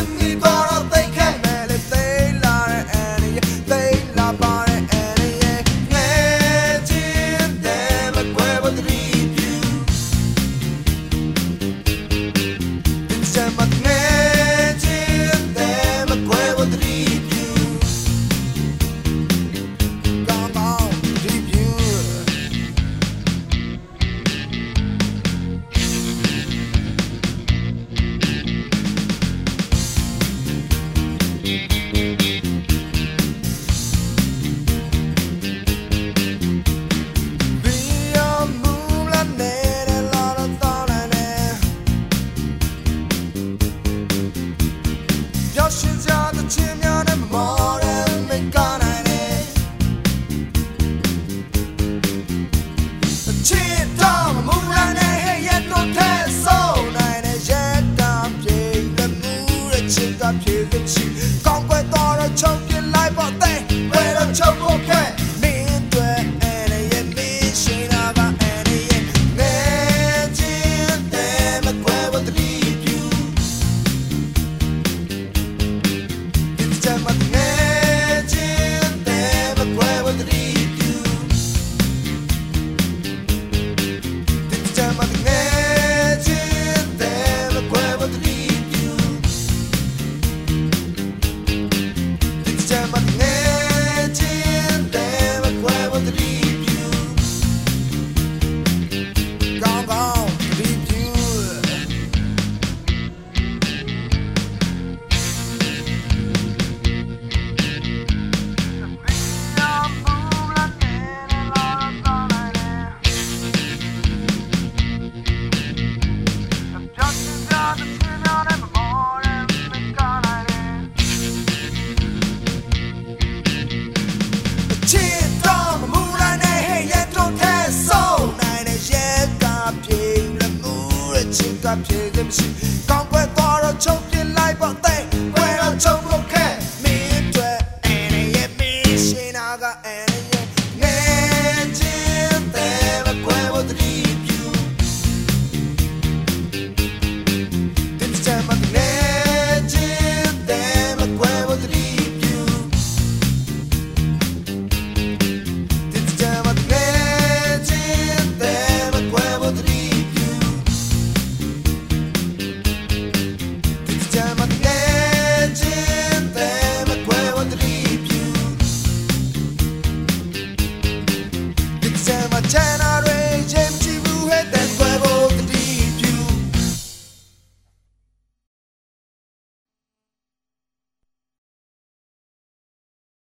to me, 是假的。más dinero. ခြင်းမရှိကောင်းကွယ်သွားတော့ချုပ်ပြ